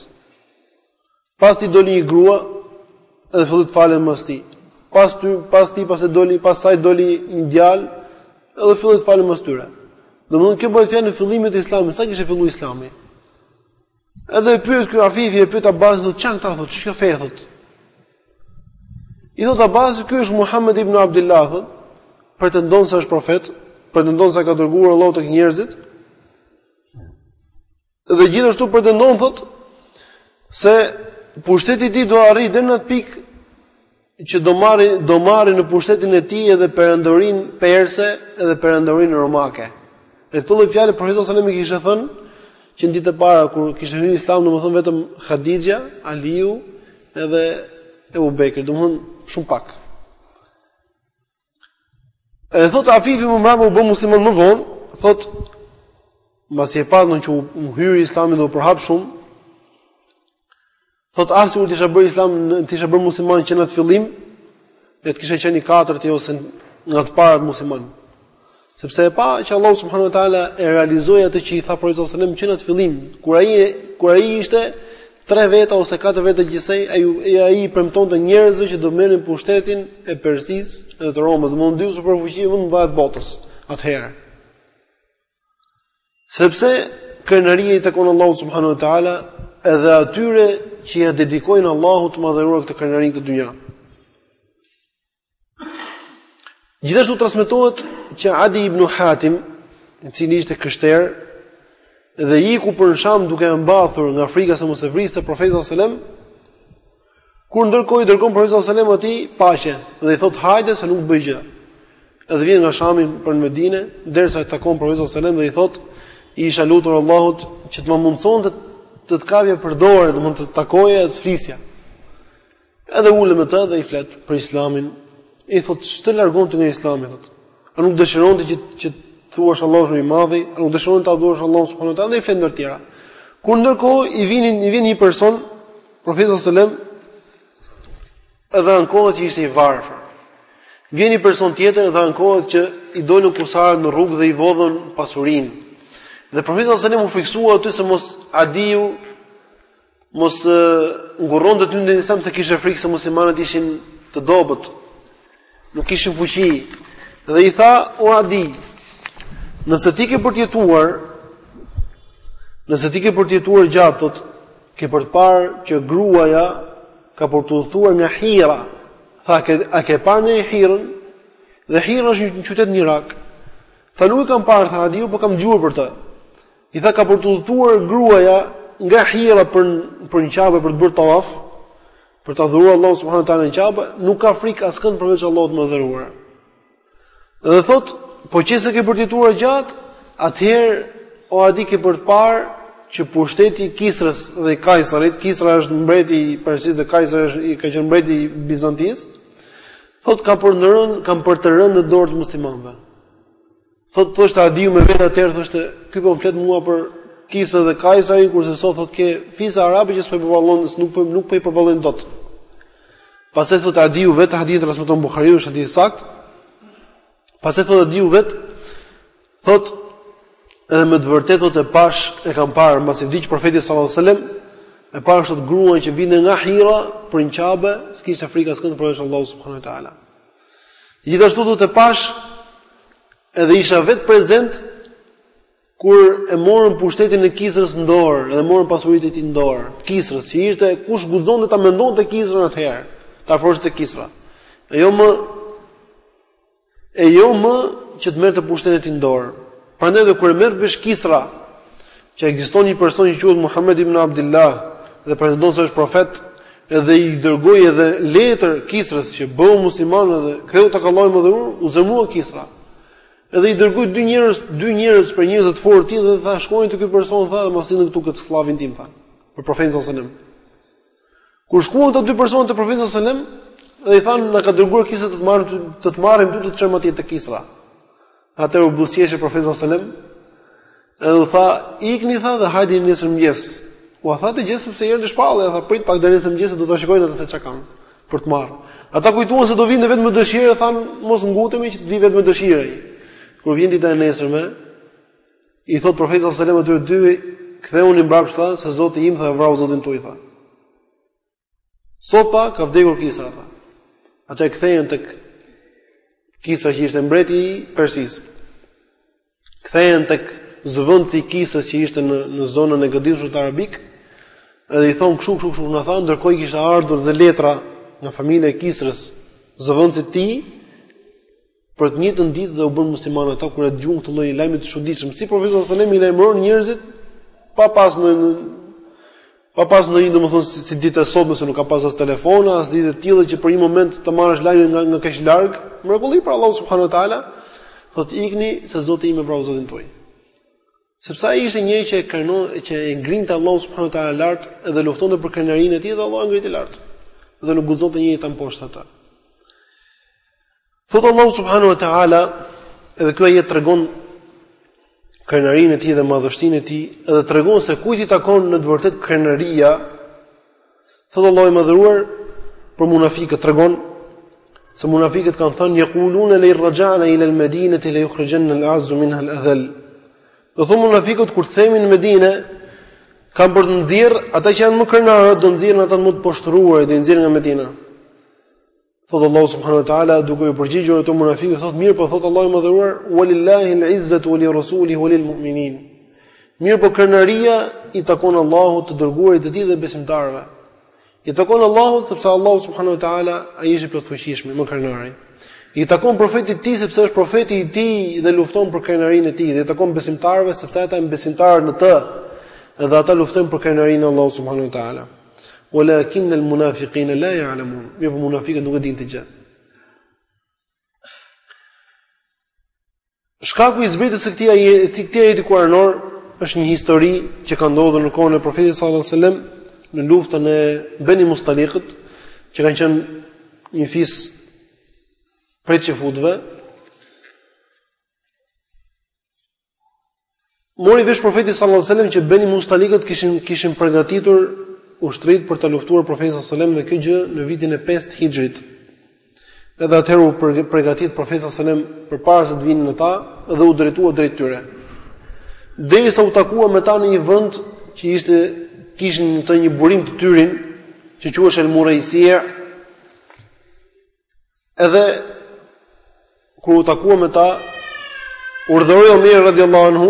Pas tij doli një grua dhe filloi të falej mas tij. Pas tij, pas tij pas e doli, pas saj doli një djalë dhe filloi të falej mas tyre. Domthon kjo bëhet fjalë në fillimet e Islamit, sa kishte filluar Islami. Edhe e pyet ky Afifi, e pyet Abbasin, thotë, ç'janë këta, thotë, ça fe, thotë. I thotë Abbasi, ky është Muhammed ibn Abdullah, thotë, pretendon se është profet, pretendon se e ka dërguar Allahu tek njerëzit. Dhe gjithashtu pretendon thotë se pushteti i tij do arrijë deri në atë pikë që do marri do marri në pushtetin e tij edhe perandorinë perse edhe perandorinë romake. Dhe këto lloj fjalësh profeti sallallahu alajhi wasallam i kishte thënë që në ditët e para kur kishte hyrë Islami, domethënë vetëm Hadixha, Aliu edhe Ebu Bekri, domethënë shumë pak. Edhe thot Afifi më mbrapa u bë musliman më vonë, thot mbasi e pa dynjanë që u hyri Islami dhe u përhap shumë. Thot ah sikur t'isha bë Islam, t'isha bë musliman që në atë fillim, e të kisha qenë i katërt ose nga të parët musliman. Sepse e pa që Allahu subhanahu wa taala e realizoi atë që i tha profetit sallallahu alajhi wasallam që në fillim, kur ai kur ai ishte tre veta ose katër veta gjithsej, ai ai i premtonte njerëzve që do merrin pushtetin e Persisë dhe të Romës, dy superfuqitë më të mëdha të botës atëherë. Sepse krenaria i takon Allahu subhanahu wa taala edhe atyre që ja dedikojnë Allahut të madhëruar këtë krenari në dynja. Gjithashtu transmetohet që Adi ibn Hatim, i cili ishte i krishterë dhe iku për në Sham duke e mbathur nga frika se mos e vriste profeti sallallahu alajhi wasallam, kur ndërkohë i dërgon profeti sallallahu alajhi wasallam atij paqe dhe i thot hajde se nuk bëj gjë. Edhe vjen nga Shami për në Medinë, derisa e takon profeti sallallahu alajhi wasallam dhe i thot i isha lutur Allahut që të më mundësonte të të kapja për dore, të mund të të takoja dhe të flisja. Edhe ulet me të dhe i flet për Islamin, i thot ç'të largon ti nga Islami thot. A nuk dëshiron ti që të thuash Allahu është më i madhi, a nuk dëshiron ta adhurosh Allahun subhanuhu teala dhe i flet ndër të tjera. Kur ndërkohë i vinin i vjen një person profetit sallallahu alajhi wasallam edhe ankohet që ishte i varfër. Vjen një person tjetër dhe ankohet që i dolën kusarët në rrugë dhe i vodhën pasurinë. Dhe profeti sallallahu alajhi wasallam u frikësua aty se mos Adiu Mos ngurron të hynte në islam se kishte frikë se muslimanët ishin të dobët. Nuk kishin fuqi. Dhe i tha, o Adi, nëse ti ke për të jetuar, nëse ti ke për të jetuar gjatë, ke për të parë që gruaja ka për të udhëtuar nga Hira. Tha, a ke parë Hirën? Dhe Hira është një qytet në Irak. Tha, nuk e kam parë, tha Adiu, po kam dëgjuar për të. I tha ka për të udhëtuar gruaja nga Hira për në Qabe për të bërë tawaf, për ta adhuruar Allahun subhanahu wa taala në Qabe, nuk ka frikë askënd përveç Allahut të madhëruar. Dhe thot, po qe se ke për të jetuar gjatë, atëherë o Adi ke për të parë që pushteti i Kisrës dhe i Kajsarit, Kisra është mbreti i Persisë dhe Kajsari është i ka qenë mbreti i Bizantisë. Thot ka për të rënë, kanë për të rënë në dorë të muslimanëve. Thot thoshte Adiu me vete atëherë thoshte, ky po më flet mua për Kisra dhe Kajsarin, kurse sot thot ke fise arabe që s'po i përballon, nuk po nuk po i përballon dot. Pastaj thot Adiu vetë hadithin e transmeton Buhariu, është hadith i saktë. Pastaj thot Adiu vetë thot edhe me të vërtetë thot e pash e kam parë mbasi vdiq profeti sallallahu alajhi wasallam, e pash thot gruan që vinte nga Hira për në Qabe, s'kishte frikë askënd përveç Allahut subhanahu wa taala. Gjithashtu thot e pash edhe isha vet prezent kur e morën pushtetin e Kisrës në dorë dhe morën pasuritë e tij në dorë. Kisrës, që ishte kush guxonte ta mendonte Kisrën atëherë, të afroheshe te Kisra. E jo më e jo më që të merrte pushtetin e tij në dorë. Prandaj dhe kur e merr vesh Kisra që ekziston një person që quhet Muhammed ibn Abdilah dhe pretendon se është profet, edhe i dërgoi edhe letër Kisrës që bëhu musliman dhe kthehu tek Allahu i madhëruar, u zemua Kisra. Edhe i dërgoi dy njerëz, dy njerëz prej njerëzve të fortë të tij dhe tha shkoni te ky person tha dhe ma sillni këtu këtë skllavin tim tha. Për profetin sallallahu alajhi wasallam. Kur shkuan ata dy personat te Profeti sallallahu alajhi wasallam dhe i thanë na ka dërguar Kisra të të marrim të të marrim ty të të çojmë atje te Kisra. Atëherë u buzëqeshi Profeti sallallahu alajhi wasallam edhe u tha ikni tha dhe hajdeni nesër mëngjes. U tha atë gjë sepse erdhi shpallja, tha prit pak deri nesër mëngjes do ta shikojnë ata se çka kanë për të marrë. Ata kujtuan se do vijë vetë me dëshirë, thanë mos ngutemi që të vijë vetë me dëshirë. Kur vjen dita e nesërme, I thot profeti sallallahu alajhi wasallam atyre dyve, kthehuni mbrapsht tha se Zoti im tha vrau Zotin tuaj tha. Sot tha ka vdekur Kisra tha. Atëherë kthehen tek Kisra që ishte mbreti i Persisë. Kthehen tek zëvendësi i Kisrës që ishte në në zonën e Gadishullit Arabik. Edhe i thon kshu kshu kshu na tha ndërkohë i kishte ardhur dhe letra nga familja e Kisrës, zëvendësit të tij Për të njëjtën ditë dhe u bënë muslimanë ata kur e dëgjuan këtë lloj lajmi të çuditshëm, si profeti sallallahu alajhi wasallam i lajmëron njerëzit pa pas në pa pas në një domethënë si, si ditë e sotme se nuk ka pas as telefona, as ditë të tilla që për një moment të marrësh lajmin nga nga kaq larg, mrekulli prej Allahut subhanahu wa taala, thotë ikni se Zoti im e vrau Zotin tuaj. Sepse ai ishte njeri që e krenon që e ngrinte Allahu subhanahu wa taala lart dhe luftonte për krenarinë e tij dhe Allahu e ngriti lart. Dhe nuk guxonte njeri ta mposhtë atë. Thotë Allahu subhanahu wa taala, edhe ky ajet tregon krenarinë e tij dhe madhështinë e tij, edhe tregon se kujt i takon në të vërtetë krenaria. Thotë Allahu i madhëruar për munafiqët tregon se munafiqët kanë thënë yaqulun la in raja'na ila almadinati la yukhrijanna al'azz minha al'adhal. Do thonë munafiqët kur të kthehemi në Medinë kanë për të nxjerr ata që janë më krenarë, do nxjerrin ata më të poshtëruar, do nxjerrin nga Medina. Thotë Allahu subhanahu wa taala duke i përgjigjur atyre munafikëve, thotë mirëpo thotë Allahu i madhëruar, "Walillahi al-izzatu wa li rasulihi wa lil mu'minin." Mirëpo krenaria i takon Allahut të dërguarit të tij dhe besimtarëve. I takon Allahut sepse Allahu subhanahu wa taala ai është i plotfuqishmi, më krenari. I takon profetit të tij sepse është profeti i tij dhe lufton për krenarinë e tij, dhe i takon besimtarëve sepse ata janë besimtarë në të dhe ata luftojnë për krenarinë e Allahut subhanahu wa taala. Walakin al-munafiqina la ya'lamun. Mirëpo munafiqët nuk e dinë këtë gjë. Shkaku i zbritjes së këtij ajeti, këtij ajeti kuranor është një histori që ka ndodhur në kohën e Profetit sallallahu alajhi wasallam në luftën e Beni Mustaliqit, që kanë qenë një fis prej çifutëve. Mori vesh profeti sallallahu alajhi wasallam që Beni Mustalikët kishin kishin përgatitur ushtritë për të luftuar profetin sallallahu alajhi wasallam dhe kjo gjë në vitin e 5 hixhrit. Edhe atëherë u përgatit profeti sallallahu alajhi wasallam përpara se të vinin ata dhe u drejtua drejt tyre. Derisa u takua me ta në një vend që ishte kishte një burim të tyrin që quhej El Muraysi'a Edhe kur u takua me ta, urdhëroi Omerin radhiyallahu anhu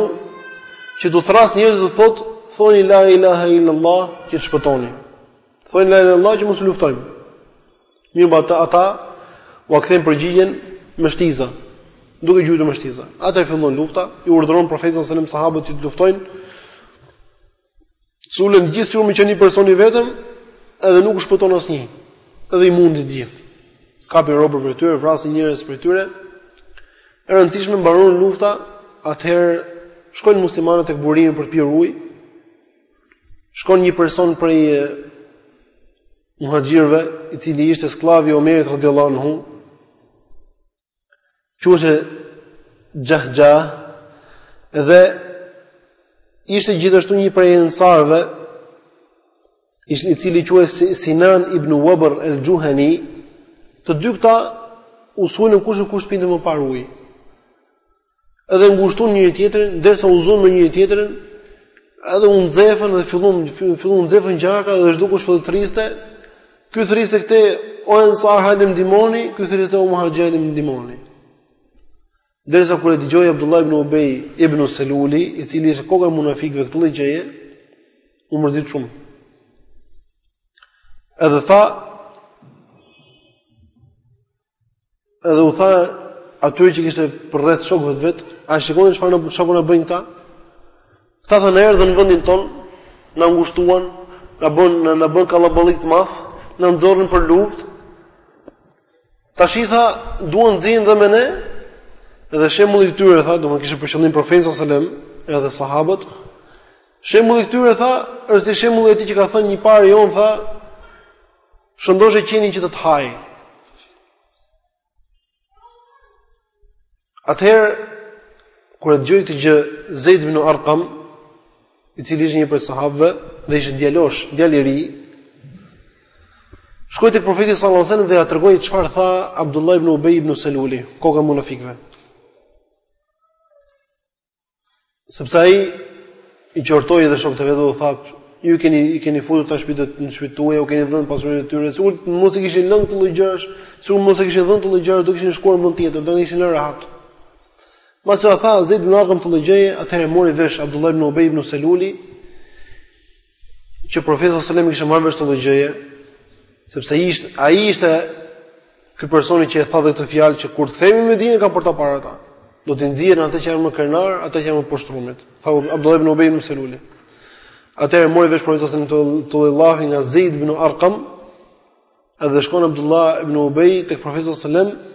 që t'u thërras njerëzit t'u thot, thoni la ilaha illallah që të shpëtoni. Thoni la ilaha illallah që mos u luftojmë. Mirëpo ata, ata ua kthen përgjigjen me shtiza, duke gjuajtur me shtiza. Atëherë fillon lufta, i urdhëron profeti sallallahu alajhi wasallam sahabët që të luftojnë. Sulen të gjithë sikur me qenë një person i vetëm, edhe nuk u shpëton asnjë, edhe i mundin të gjithë. Kapin robër prej tyre, vrasin njerëz prej tyre, e rëndësishme mbaron lufta, atëherë shkojnë muslimanët tek burimi për të pirë ujë, shkon një person prej muhaxhirëve, i cili ishte skllavi i Omerit radhiyallahu anhu, quhej Xhahxhah dhe ishte gjithashtu një prej ensarëve i cili quhej Sinan ibn Wabr al-Juhani të dy këta u sulën kush e kush pinte më parë ujë Edhe ngushtuan njëri tjetrin, derisa u zunë me njëri tjetrin, edhe u nxefën dhe fillu u nxefën gjakrat edhe çdo kush filloi thriste. Ky thriste këtë o ensar hajde më ndihmoni, ky thriste o muhaxhir hajde më ndihmoni. Derisa kur e dëgjoi Abdullah ibn Ubay ibn Seluli, i cili ishte koka e munafikëve këtë lloj gjëje, u mërzit shumë. Edhe tha Edhe u tha atyre që kishte përreth shokëve të vet, a shikoni çfarë na çfarë po na bëjnë këta? Këta tha na erdhën në vendin tonë, na ngushtuan, na bënë na, na bënë kallaballëk të madh, na nxorrën për luftë. Tashi tha, duan të zihen dhe me ne. Edhe shembulli i tyre tha, domethënë kishte për qëllim profetin sallallahu alajhi wasallam, edhe sahabët. Shembulli i tyre tha, është si shembulli i atij që ka thënë një i parë jonë tha, Shëndoshe qenin që të të hajë. Atëherë, kur e dëgjoi këtë gjë, Zeid ibn Arqam, i cili ishte një prej sahabëve, dhe ishte djalosh, djalë i ri, shkoi tek profeti sallallahu alajhi wasallam dhe ja tregoi çfarë tha Abdullah ibn Ubej ibn Seluli, koka e munafikve. Sepse ai i qortoi edhe shokët e vet dhe u tha, ju keni i keni futur ata shtëpi në shtëpitë tuaja, u keni dhënë pasurinë e tyre, sikur mos i kishit lënë këto lloj gjërash, sikur mos i kishit dhënë këto lloj gjërash, do kishin shkuar në vend tjetër, do kishin lënë rehat. Mbasi ia tha Zeid ibn Arqam këtë lloj gjëje, atëherë mori vesh Abdullah ibn Ubay ibn Seluli, që profeti sallallahu alajhi wasallam kishte marrë vesh këtë lloj gjëje, sepse ai ishte ai ishte ky personi që e tha dhe këtë fjalë që kur të kthehemi në Medinë kanë për ta parë ata. Do t'i nxjerrin ata që janë më krenarë, ata që janë më të poshtrumit. Tha Abdullah ibn Ubay ibn Seluli. Atëherë mori vesh profeti sallallahu alajhi wasallam këtë lloj llafi nga Zeid ibn Arqam, edhe shkon Abdullah ibn Ubay tek profeti sallallahu alajhi wasallam,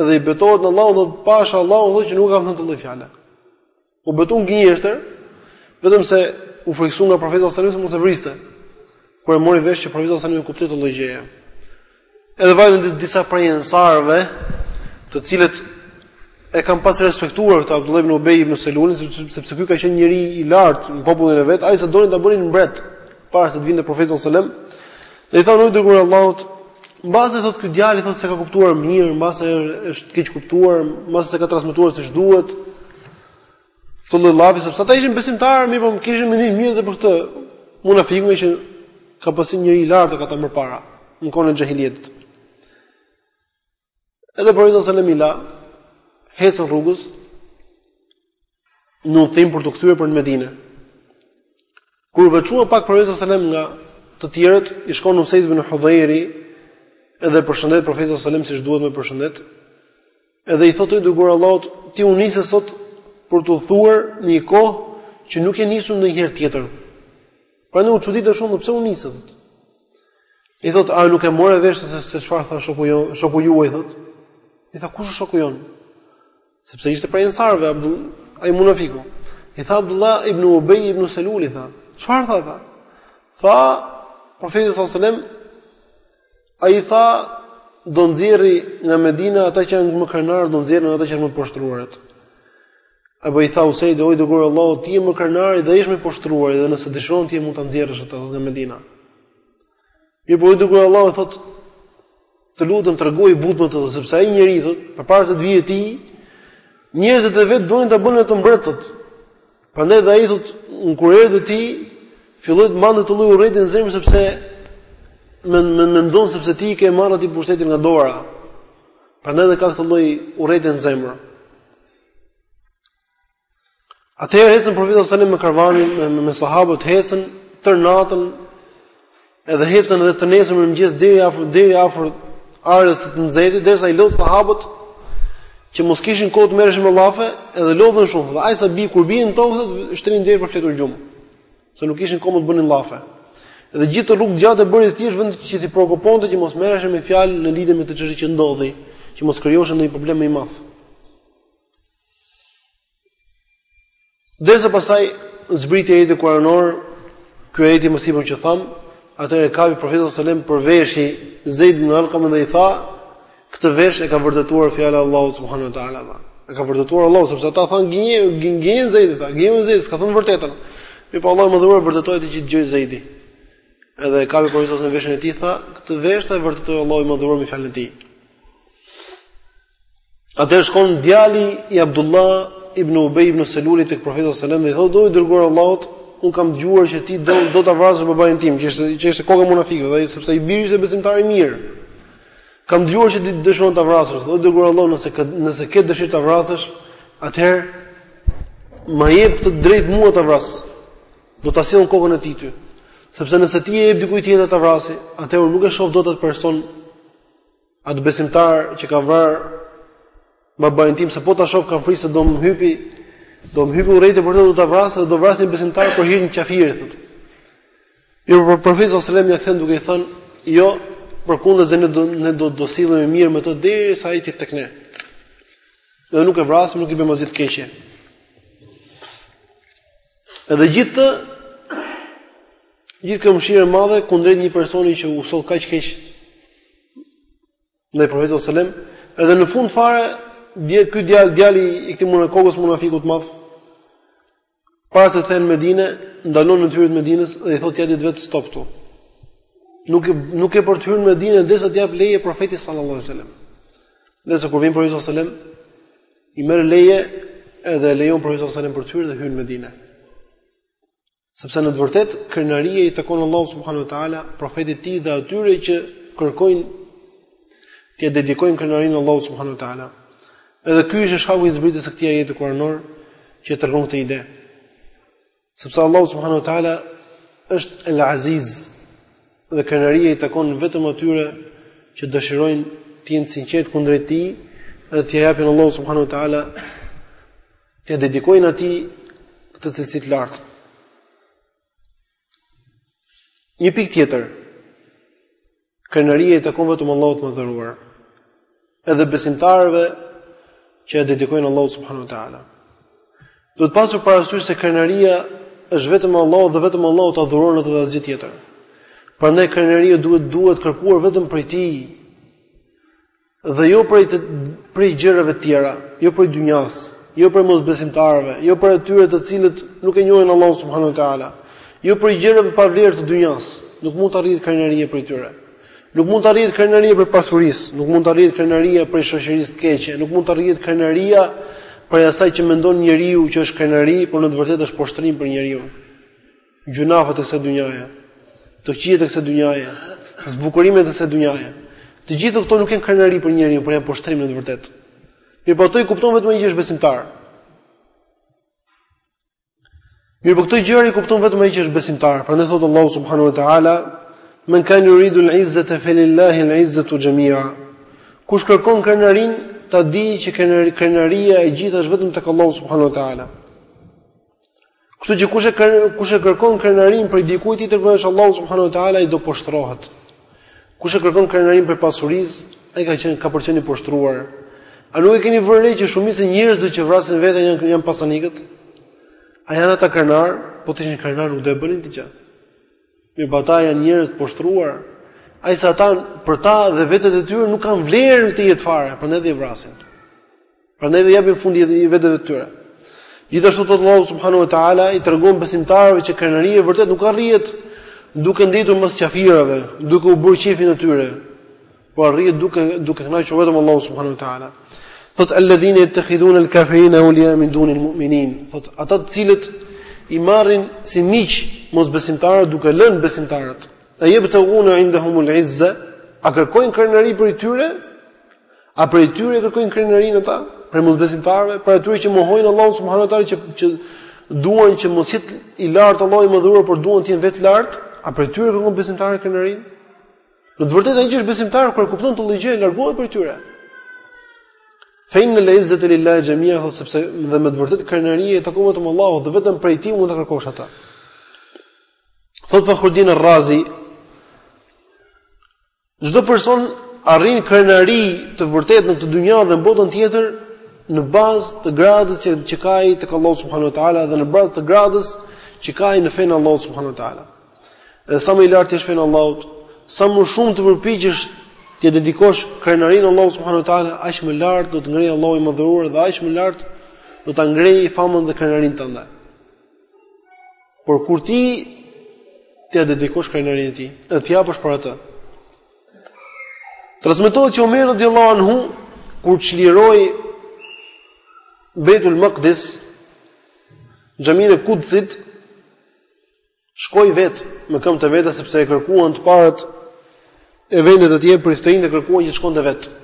edhe i betohet në Allahun dhe pasha Allahun thotë që nuk e kam thënë këtë lloj fjale. U betu në gënjeshtër, vetëm se u frikësua nga profeti sallallahu alajhi wasallam se mos e vriste. Kur e mori vesh që profeti sallallahu alajhi wasallam e kuptoi këtë lloj gjëje. Edhe vajtën disa prej ensarëve, të cilët e kanë pas respektuar këtë Abdullah ibn Ubay ibn Selulin, sepse ky ka qenë njeri i lartë në popullin e vet, aq sa donin ta bënin mbret para se të vinte profeti sallallahu alajhi wasallam. Dhe i thonë o i dërguar i Allahut, mbase thotë ky djalë thotë s'e ka kuptuar mirë, mbase është keqkuptuar, mbase s'e ka transmetuar siç duhet, këtë lloj llafi sepse ata ishin besimtarë, mirëpo kishin mendim mirë edhe për këtë munafikun që e ka pasur njeri i lartë e këta më parë, në kohën e xhahilietit. Edhe profeti sallallahu alajhi wasallam i la, hecën rrugës, në udhëtim për t'u kthyer për në Medinë. Kur veçua pak profeti sallallahu alajhi wasallam nga të tjerët, i shkon Usaid ibn Hudhairi edhe përshëndet profetin sallallahu alajhi wasallam siç duhet me e përshëndet. Edhe i thotë o i dërguar i Allahut, ti u nise sot për të udhëtuar në një kohë që nuk je nisur ndonjëherë tjetër. Prandaj u çudit shumë pse u nise. I thotë, a nuk e more vesh se se çfarë tha shoku jo, shoku juaj thotë. I tha kush është shoku jonë? Sepse ishte prej ensarve Abdul, ai munafiku. I tha Abdullah ibn Ubay ibn Salul i tha, çfarë tha ai? Tha profeti sallallahu alajhi wasallam Ai tha, do nxjerri nga Medina ata që janë më krenarët, do nxjerri ata që janë më poshtruarit. Epo i tha Usaid, o i dërguar i Allahut, ti je më krenari dhe ai është më i poshtruari dhe nëse dëshiron ti mund ta nxjerrësh atë nga Medina. Mirëpo o i dërguar i Allahut thotë, të lutem tregohu i butë me të thotë, sepse ai njeriu thotë, përpara se të vije ti, njerëzit e vet donin ta bënin atë mbret. Prandaj dhe ai thotë, kur erdhe ti, filloi të mbante këtë lloj urrejtje në zemër sepse e mendon sepse ti i ke marrë atij pushtetin nga dora. Prandaj dhe ka këtë lloj urrejti në zemër. Atëherë ecën profeti sallallahu alajhi wasallam me karvanin me, me sahabët ecën tërë natën Edhe hecën edhe të nesërmen në mëngjes deri afër deri afër orës së të nxehtit, derisa i lodh sahabët që mos kishin kohë të merreshin me llafe, edhe lodhen shumë. Dhe aq sa bi kur bien në tokë, shtrihen direkt për të fjetur gjumë. Se nuk kishin kohë të bënin llafe. Dhe gjithë atë rrugë të gjatë e bëri thjesht vetëm që t'i preokuponte që mos merreshin me fjalë në lidhje me atë çështjen që ndodhi, që mos krijohej ndonjë problem më i madh. Derisa pastaj zbriti ajeti kuranor, ky ajeti i mësipërm që thamë, atëherë e kapi profeti sallallahu alajhi wasallam për veshi Zeid ibn Arqam dhe i tha, këtë vesh e ka vërtetuar fjala e Allahut subhanahu wa taala. E ka vërtetuar Allahu sepse ata thanë gënjen, gënjen Zeidi tha, gënjen Zeidi, s'ka thënë të vërtetën. Mirëpo Allahu i madhëruar vërtetoi atë që dëgjoi Zeidi. Edhe kapi profeti sallallahu alajhi wasallam veshin e tij tha, këtë vesh e vërtetoi Allahu i madhëruar me fjalën e tij. Atëherë shkon djali i Abdullah ibn Ubay ibn Selulit tek profeti sallallahu alajhi wasallam dhe i thotë: "O i dërguar i Allahut, unë kam dëgjuar që ti do do ta vrasësh babain tim, që ishte që ishte koka e munafikëve, dhe sepse i biri ishte besimtar i mirë. Kam dëgjuar që ti dëshiron ta vrasësh, o i dërguar i Allahut, nëse ke nëse ke dëshirë ta vrasësh, atëherë ma jep të drejtën mua ta vras. Do ta sjell kokën e tij ty. Sepse nëse ti ia jep dikujt tjetër ta vrasë, atëherë nuk e shoh dot atë person Atë besimtar që ka vrarë babain tim se po ta shoh kam frikë se do më hypi, do më hypi urrejtje për të do ta vras dhe do vras një besimtar për hirin e kafirit, thotë. Profeti sallallahu alajhi wasallam ja kthen duke i thënë, jo, përkundrazi ne do ne do të sillemi mirë me të derisa ai të jetë tek ne. Dhe nuk e vrasim, nuk i bëjmë asgjë të keqe. Edhe gjithë të gjithë kjo mëshirë e madhe kundrejt një personi që u soll kaq keq ndaj profetit sallallahu alajhi wasallam, edhe në fund fare dje ky djalë djali i këtij munakokos munafikut të madh para se të hynë Medinë, ndalon në dyert e Medinës dhe i thotë të jatit të vet stop këtu. Nuk ke nuk ke për të hyrë në Medinë derisa të jap leje profeti sallallahu alajhi wasallam. Derisa kur vjen profeti sallallahu alajhi wasallam, I merr leje edhe e lejon profeti sallallahu alajhi wasallam për të hyrë dhe hyn në Medinë. Sepse në të vërtetë krenaria i takon Allahut subhanahu wa taala, profetit të tij dhe atyre që kërkojnë t'ia dedikojnë krenarinë Allahut subhanahu wa taala. Edhe ky ishte shkaku i zbritjes së këtij ajeti kuranor që tregon këtë ide. Sepse Allahu subhanahu wa taala është El Aziz dhe krenaria i takon vetëm atyre që dëshirojnë të jenë të sinqertë kundrejt tij dhe t'ia japin Allahut subhanahu wa taala t'ia dedikojnë atij këtë cilësi të lartë. Një pikë tjetër Krenaria i takon vetëm Allahut të Madhëruar. Edhe besimtarëve që e dedikojnë Allahut subhanahu wa taala. Duhet pasur parasysh se krenaria është vetëm e Allahut dhe vetëm Allahu ta dhuron atë, asgjë tjetër. Prandaj krenaria duhet duhet kërkuar vetëm prej tij. Dhe jo prej të prej gjërave të tjera, jo prej dynjas, jo prej mosbesimtarëve, jo prej atyre të cilët nuk e njohin Allahun subhanuhu teala, jo prej gjërave të pavlerë të dynjas, nuk mund të arrihet krenaria prej tyre. Nuk mund të arrihet krenaria prej pasurisë, nuk mund të arrihet krenaria prej shoqërisë të keqe, nuk mund të arrihet krenaria prej asaj që mendon njeriu që është krenari, por në të vërtetë është poshtrim për njeriun. gjynahet e kësaj dynjaje, të këqijat e kësaj dynjaje, zbukurimet e kësaj dynjaje. Të gjitha këto nuk janë krenari për njeriun, por janë poshtrim në të vërtetë. Mirëpo ato i kupton vetëm ai që është besimtar. Mirëpo këto gjëra i kupton vetëm ai që është besimtar. Prandaj thot Allahu subhanahu wa taala, "Men kan yuridu al-izzata falillahi al-izzatu jami'a." Kush kërkon krenarin, ta di që krenaria e gjitha është vetëm tek Allahu subhanahu wa taala. Kështu që kush e kush e kërkon krenarinë prej dikujt tjetër përveç Allahut subhanahu wa taala ai do poshtrohet. Kush e kërkon krenarinë prej pasurisë, ai ka qenë ka për qenë i poshtruar. A nuk e keni vënë re që shumica e njerëzve që vrasin veten janë janë pasanikët? A janë ata krenar? Po të ishin krenarë nuk do e bënin këtë gjë. Mirëpo ata janë njerëz të poshtruar. Ai se ata për ta dhe vetet e tyre nuk kanë vlerë në këtë jetë fare, prandaj dhe i vrasin. Prandaj dhe japin fundin veteve të tyre. Gjithashtu thotë Allahu subhanahu wa taala i tregon besimtarëve që krenaria e vërtetë nuk arrihet duke ndejtur mas qafirave, duke u bërë qejfin e tyre, por arrihet duke duke kënaqur vetëm Allahu subhanahu wa taala. Thotë alladhina yattakhidhun alkafirin awliya min duni almu'minin. Thotë ata të cilët i marrin si miq mosbesimtarët duke lënë besimtarët. A yabtaghuna indahumul izza? A kërkojnë krenari prej tyre? A prej tyre e kërkojnë krenarinë ata? Prej mosbesimtarëve, prej atyre që mohojnë Allahun subhanuhu teala që që duan që mos jetë i lartë Allahu i madhëruar, por duan të jenë vetë lart, a prej tyre kërkojnë besimtarët krenarinë? Në të vërtetë ai që është besimtar kur e kupton këtë lloj gjëje largohet prej tyre. Fa inna al-izzata lillahi jami'a, sepse dhe me të vërtetë krenaria i takon vetëm Allahut, dhe vetëm prej tij mund ta kërkosh atë. Thotë Fakhruddin Ar-Razi, Çdo person arrin krenari të vërtetë në këtë dynja dhe në botën tjetër në bazë të gradës që, që ka ai tek Allahu subhanahu wa taala dhe në bazë të gradës që ka ai në fenë e Allahut subhanahu wa taala. Dhe sa më i lartë të jesh në fenë e Allahut, sa më shumë të përpiqesh t'ia dedikosh krenarinë Allahut subhanahu wa taala, aq më lart do të ngrejë Allahu i madhëruar dhe aq më lart do ta ngrejë famën dhe krenarinë tënde. Por kur ti t'ia dedikosh krenarinë atij, dhe të japësh për atë. Transmetohet që Omer radhiyallahu anhu kur çliroi Beitul Maqdis, xhaminë e Kudsit, shkoi vetë me këmbë të veta sepse e kërkuan të parët e vendit atje priftërinjtë e kërkuan që të shkonte vetë.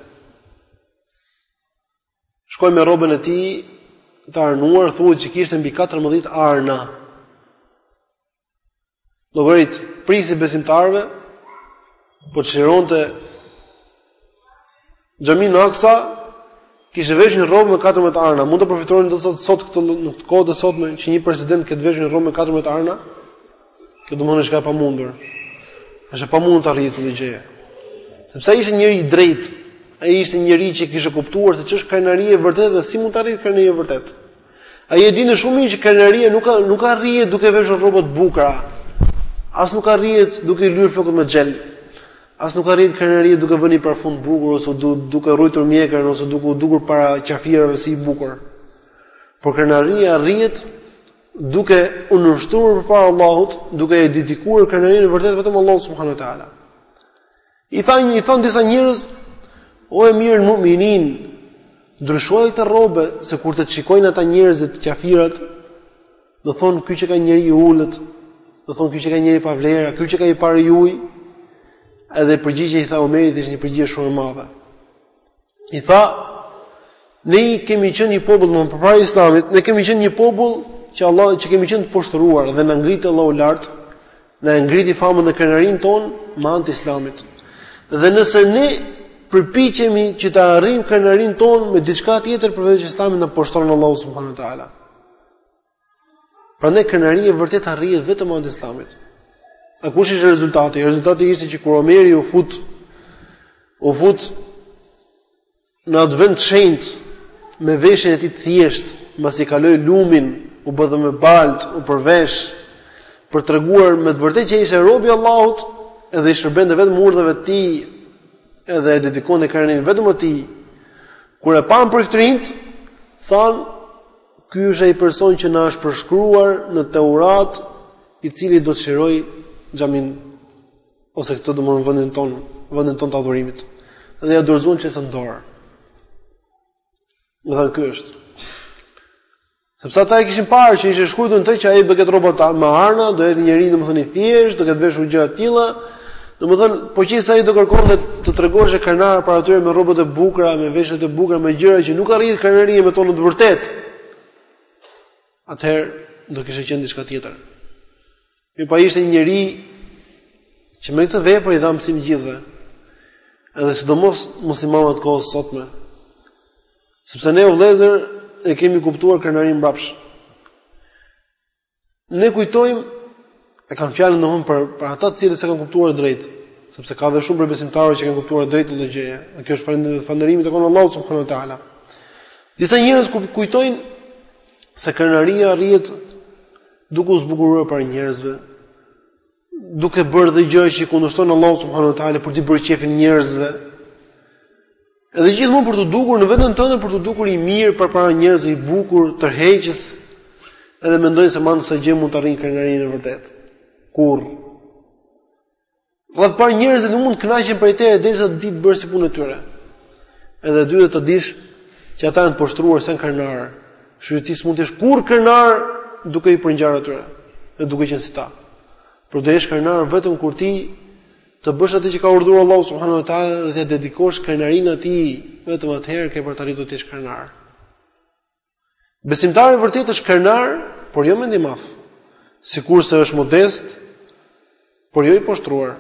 shkoi me rrobën e tij të arnuar, thuhet që kishte mbi 14 arna. Llogarit prijësi i besimtarëve po çlironte xhaminë Aksa kishte veshur një rrobë me 14 arna. Mund ta përfytyroni do të thotë sot këtë në këtë kohë të sotme që një president të ketë veshur një rrobë me 14 arna? Kjo do të thotë diçka e pamundur. Është e pamundur të arrihet kjo gjë. Sepse ai ishte njeri i drejtë. Ai ishte njeri që kishte kuptuar se ç'është krenaria e vërtetë dhe si mund të arrihet krenaria e vërtetë. Ai e dinte shumë mirë që krenaria nuk ka nuk arrihet duke veshur rroba të bukura. As nuk arrihet duke lyer flokët me xhel. As nuk arrihet krenaria duke vënë një parfum të bukur ose duke rrujtur mjekrën ose duke u dukur para qafirave si i bukur. Por krenaria arrihet duke u nënshtruar përpara Allahut, duke e dedikuar krenarinë e vërtetë vetëm Allahut subhanuhu teala. I thanë i thanë disa njerëz, o emirul mu'minin, ndryshoje këtë rrobe se kur të të shikojnë ata njerëzit qafirat, do thonë ky qenka njeri i ulët, do thonë ky qenka njeri pa vlera, ky qenka i pari juaj, edhe përgjigjja e Omerit ishte një përgjigje shumë e madhe. i tha ne kemi qenë një popull përpara islamit ne kemi qenë një popull që Allah që kemi qenë të poshtëruar dhe na ngriti Allahu lart na e ngriti famën dhe krenarinë tonë me anë të islamit dhe nëse ne përpiqemi që ta arrijmë krenarinë tonë me diçka tjetër përveç islamit na poshtron Allahu subhanahu wa taala Prandaj krenaria e vërtetë arrihet vetëm me anë të Islamit. A kush ishte rezultati? Rezultati ishte që kur Omeri u fut u fut në atë vend të shenjtë me veshjen e tij të thjeshtë, mbasi kaloi lumin, u bë dhe me baltë, u përvesh për të treguar me të vërtetë që ishte robi i Allahut, edhe i shërbente vetëm urdhrave të tij, edhe e dedikonte krenarinë vetëm atij. Kur e panë priftërinjtë, thanë Ky është ai person që na është përshkruar në Teurat, i cili do të çlirojë xhaminë ose këtë domethënë vendin tonë, vendin tonë të adhurimit. Dhe ia dorëzuan çelësat në dorë. Domethënë ky është. Sepse ata e kishin parë që ishte shkruar në të që ai do ketë rroba me arna, do jetë një njeri domethënë i thjeshtë, do ketë veshur gjëra të tilla, Domethënë, po qe se ai do kërkonte të tregoheshe krenar para tyre me rrobat e bukura, me veshjet e bukura, me gjëra që nuk arrihet krenaria domethënë e vërtetë. Atëherë do kishte qenë diçka tjetër. Mirëpo ishte një njeri që me këtë vepër i dha mësim gjithëve. Edhe sidomos muslimanët e kohës sotme. Sepse ne vëllezër e kemi kuptuar krenarinë mbrapsht. Ne kujtojmë e kam fjalën domethënë për për ata të cilët s'e kanë kuptuar drejt, sepse ka dhe shumë prej besimtarëve që e kanë kuptuar drejt këtë gjë. Dhe kjo është falënderim falënderimi i takon Allahut subhanahu wa taala. Disa njerëz ku kujtojnë se krenaria arrihet duke u zbukuruar para njerëzve. duke bërë dhe gjëra që i kundërshton Allahu subhanahu wa taala për t'i bërë qefin njerëzve. Edhe gjithmonë për t'u dukur në veten tënde për t'u dukur i mirë përpara njerëzve i bukur, tërheqës. Edhe mendojnë se me anë të kësaj gjëje mund ta arrijnë krenarinë e vërtetë. Kur radhë parë njerëzit nuk mund të kënaqen prej teje derisa të jesh bërë si punë e tyre. Edhe e dyta ta dish që ata janë të poshtruar s'janë krenarë. Kështu që ti s'mund të jesh kurrë krenar duke i përngjarë atyre dhe duke qenë si ta. Por do jesh krenar vetëm kur ti të bësh atë që ka urdhëruar Allahu subhanahu wa taala dhe të dedikosh krenarinë atij, vetëm atëherë ke për të arritur të jesh krenar. Besimtari vërtet është krenar, por jo mendjemadh. Sikurse është modest, por jo i poshtruar.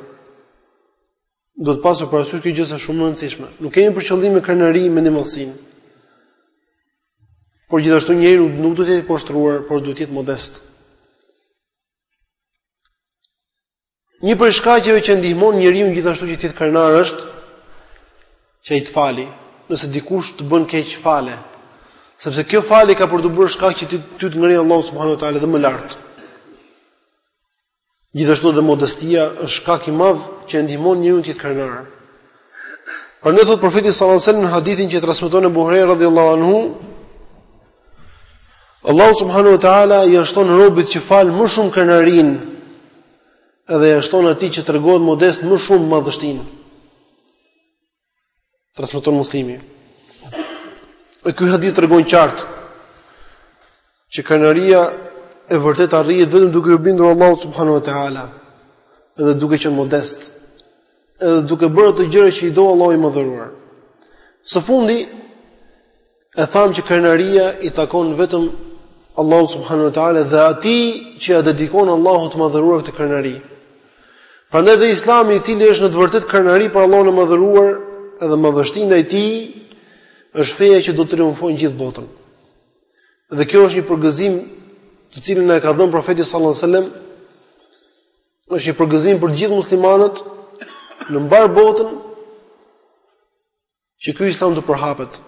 Duhet pasur parasysh kjo gjë se është shumë e rëndësishme. Nuk kemi për qëllim me krenari mendjemadhësinë. Por gjithashtu njeriu nuk duhet të jetë i poshtruar, por duhet të jetë modest. Një prej shkaqeve që e ndihmon njeriun gjithashtu që të jetë krenar është që ai të fali. Nëse dikush të bën keq fale, sepse kjo falje ka për t'u bërë shkak që ty të ngrejë Allahu subhanahu wa taala dhe më lart. Gjithashtu dhe modestia është shkak i madh që e ndihmon njeriun të jetë krenar. Prandaj thot profeti sallallahu alajhi wasallam në hadithin që transmeton Ebu Hurejra radhiyallahu anhu, Allahu subhanahu wa taala ia shton robit që fal më shumë krenarinë dhe ia shton atij që tregohet modest më shumë madhështinë. Transmeton Muslimi. E ky hadith tregon qartë që krenaria e vërtetë arrihet vetëm duke iu bindur Allahut subhanahu wa taala dhe duke qenë modest edhe duke bërë ato gjëra që i do Allahu i madhëruar. Së fundi E thamë që krenaria i takon vetëm Allahut subhanahu wa taala dhe atij që ia dedikon Allahut të madhëruar këtë krenari. Prandaj dhe Islami i cili është në të vërtetë krenari për Allahun e madhëruar dhe madhështi ndaj tij është feja që do të triumfojë në gjithë botën. Dhe kjo është një përgëzim të cilin na e ka dhënë profeti sallallahu alajhi wasallam. Është një përgëzim për të gjithë muslimanët në mbarë botën që ky islam do të përhapet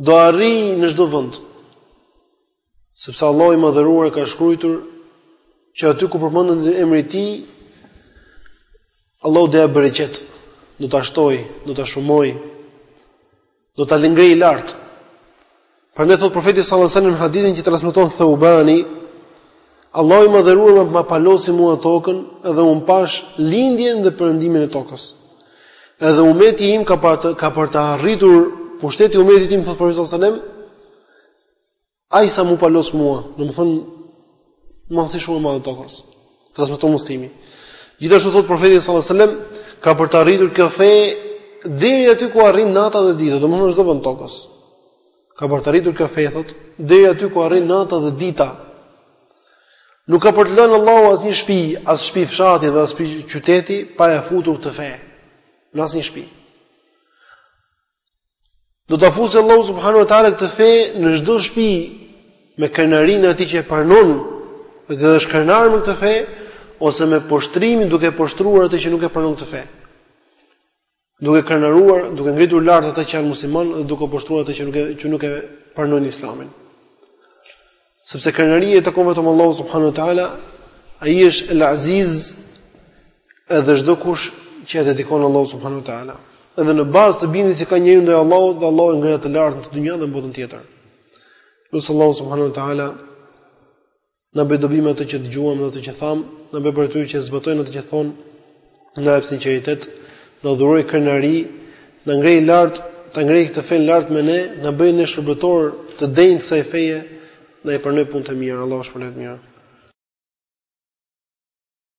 do arrijë në çdo vend. Sepse Allahu i madhëruar e ka shkruar që aty ku përmendet emri i tij Allahu do i japë bereqet, do ta shtojë, do ta shumojë, do ta ngrejë lart. Prandaj thot profeti sallallahu alajhi wasallam hadithin që transmeton Thaubani, Allahu i madhëruar ma palosi mua tokën dhe unë pashë lindjen dhe perëndimin e tokës. Edhe umeti im ka për të, ka për të arritur pushteti i umetit im thot profeti sallallahu alajhi wasallam, aq sa m'u palos mua, domethënë Madhësi shumë e madhe e tokës. Transmeton Muslimi. Gjithashtu thot profeti sallallahu alajhi wasallam ka për të arritur kjo fe deri aty ku arrin nata dhe dita, domethënë çdo vend të tokës. Ka për të arritur kjo fe thot deri aty ku arrin nata dhe dita. Nuk ka për të lënë Allahu asnjë shpi, as shpi fshati dhe as shpi qyteti pa e futur këtë fe. Në asnjë shpi. Do ta fusë Allahu subhanahu wa taala këtë fe në çdo shpi me krenarinë e atij që e pranon dhe është krenar me këtë fe ose me poshtrimin duke poshtruar atë që nuk e pranon këtë fe. Duke krenaruar, duke ngritur lart ata që janë muslimanë dhe duke poshtruar ata që nuk e që nuk e pranojnë Islamin. Sepse krenaria i takon vetëm Allahut subhanahu wa taala, ai është El Aziz edhe çdo kush që i dedikon Allahut subhanahu wa taala. Edhe në bazë të bindjes që ka njeriu ndaj Allahut dhe Allahu e ngre lart në këtë dynja dhe në botën tjetër. Lus Allahun subhanahu wa taala na bëjë dobi me atë që dëgjuam dhe atë që thamë, na bëjë prej atyre që zbatojnë atë që thonë na japë sinqeritet, na dhurojë krenari, na ngrejë lart, ta ngrejë këtë fenë lart me ne, na bëjë ne shërbëtorë të denjë të kësaj feje, na i pranojë punët e mira, Allahu ju shpërbleftë me të mira.